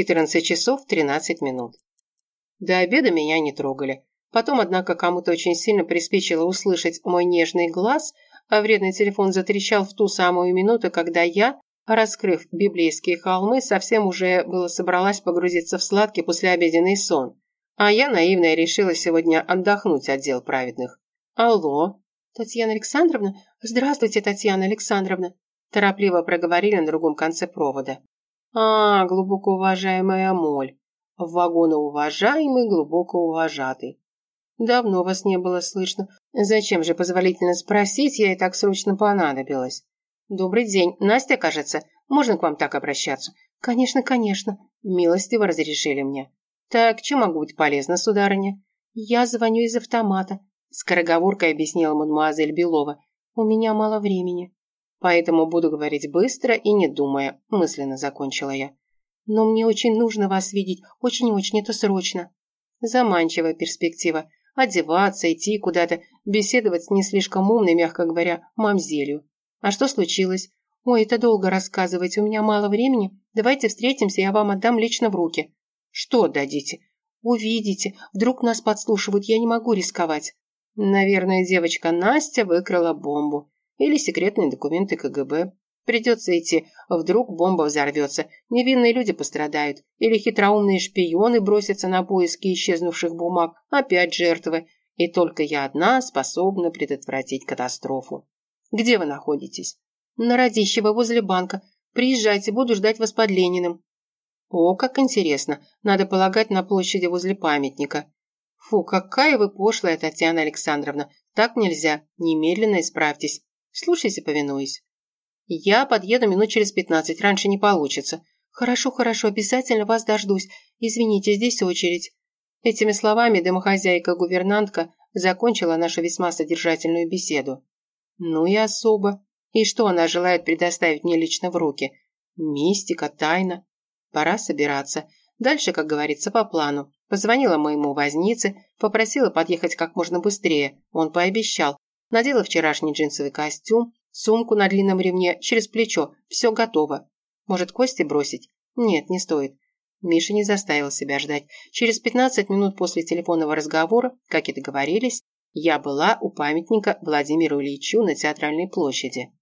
14 часов 13 минут. До обеда меня не трогали. Потом, однако, кому-то очень сильно приспичило услышать мой нежный глаз, а вредный телефон затрещал в ту самую минуту, когда я, раскрыв библейские холмы, совсем уже было собралась погрузиться в сладкий послеобеденный сон. А я, наивная, решила сегодня отдохнуть от дел праведных. «Алло, Татьяна Александровна? Здравствуйте, Татьяна Александровна!» Торопливо проговорили на другом конце провода. «А, глубоко уважаемая Моль, вагоноуважаемый, глубоко уважатый. Давно вас не было слышно. Зачем же позволительно спросить, я и так срочно понадобилась. Добрый день, Настя, кажется. Можно к вам так обращаться? Конечно, конечно. Милостиво разрешили мне. Так, чем могу быть полезна, сударыня? Я звоню из автомата. Скороговоркой объяснила мадемуазель Белова. У меня мало времени. Поэтому буду говорить быстро и не думая, мысленно закончила я. Но мне очень нужно вас видеть, очень-очень, это срочно. Заманчивая перспектива. Одеваться, идти куда-то, беседовать с не слишком умной, мягко говоря, мамзелью. А что случилось? Ой, это долго рассказывать, у меня мало времени. Давайте встретимся, я вам отдам лично в руки. Что отдадите? Увидите, вдруг нас подслушивают, я не могу рисковать. Наверное, девочка Настя выкрала бомбу. Или секретные документы КГБ. Придется идти, вдруг бомба взорвется, невинные люди пострадают, или хитроумные шпионы бросятся на поиски исчезнувших бумаг, опять жертвы, и только я одна способна предотвратить катастрофу. Где вы находитесь? На Радищево, возле банка. Приезжайте, буду ждать вас под Лениным. О, как интересно. Надо полагать на площади возле памятника. Фу, какая вы пошлая, Татьяна Александровна. Так нельзя. Немедленно исправьтесь. Слушайте, повинуюсь. Я подъеду минут через пятнадцать, раньше не получится. Хорошо, хорошо, обязательно вас дождусь. Извините, здесь очередь. Этими словами домохозяйка-гувернантка закончила нашу весьма содержательную беседу. Ну и особо. И что она желает предоставить мне лично в руки? Мистика, тайна. Пора собираться. Дальше, как говорится, по плану. Позвонила моему вознице, попросила подъехать как можно быстрее. Он пообещал. Надела вчерашний джинсовый костюм, сумку на длинном ремне, через плечо. Все готово. Может, кости бросить? Нет, не стоит. Миша не заставил себя ждать. Через 15 минут после телефонного разговора, как и договорились, я была у памятника Владимиру Ильичу на Театральной площади.